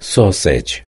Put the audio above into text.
só sete.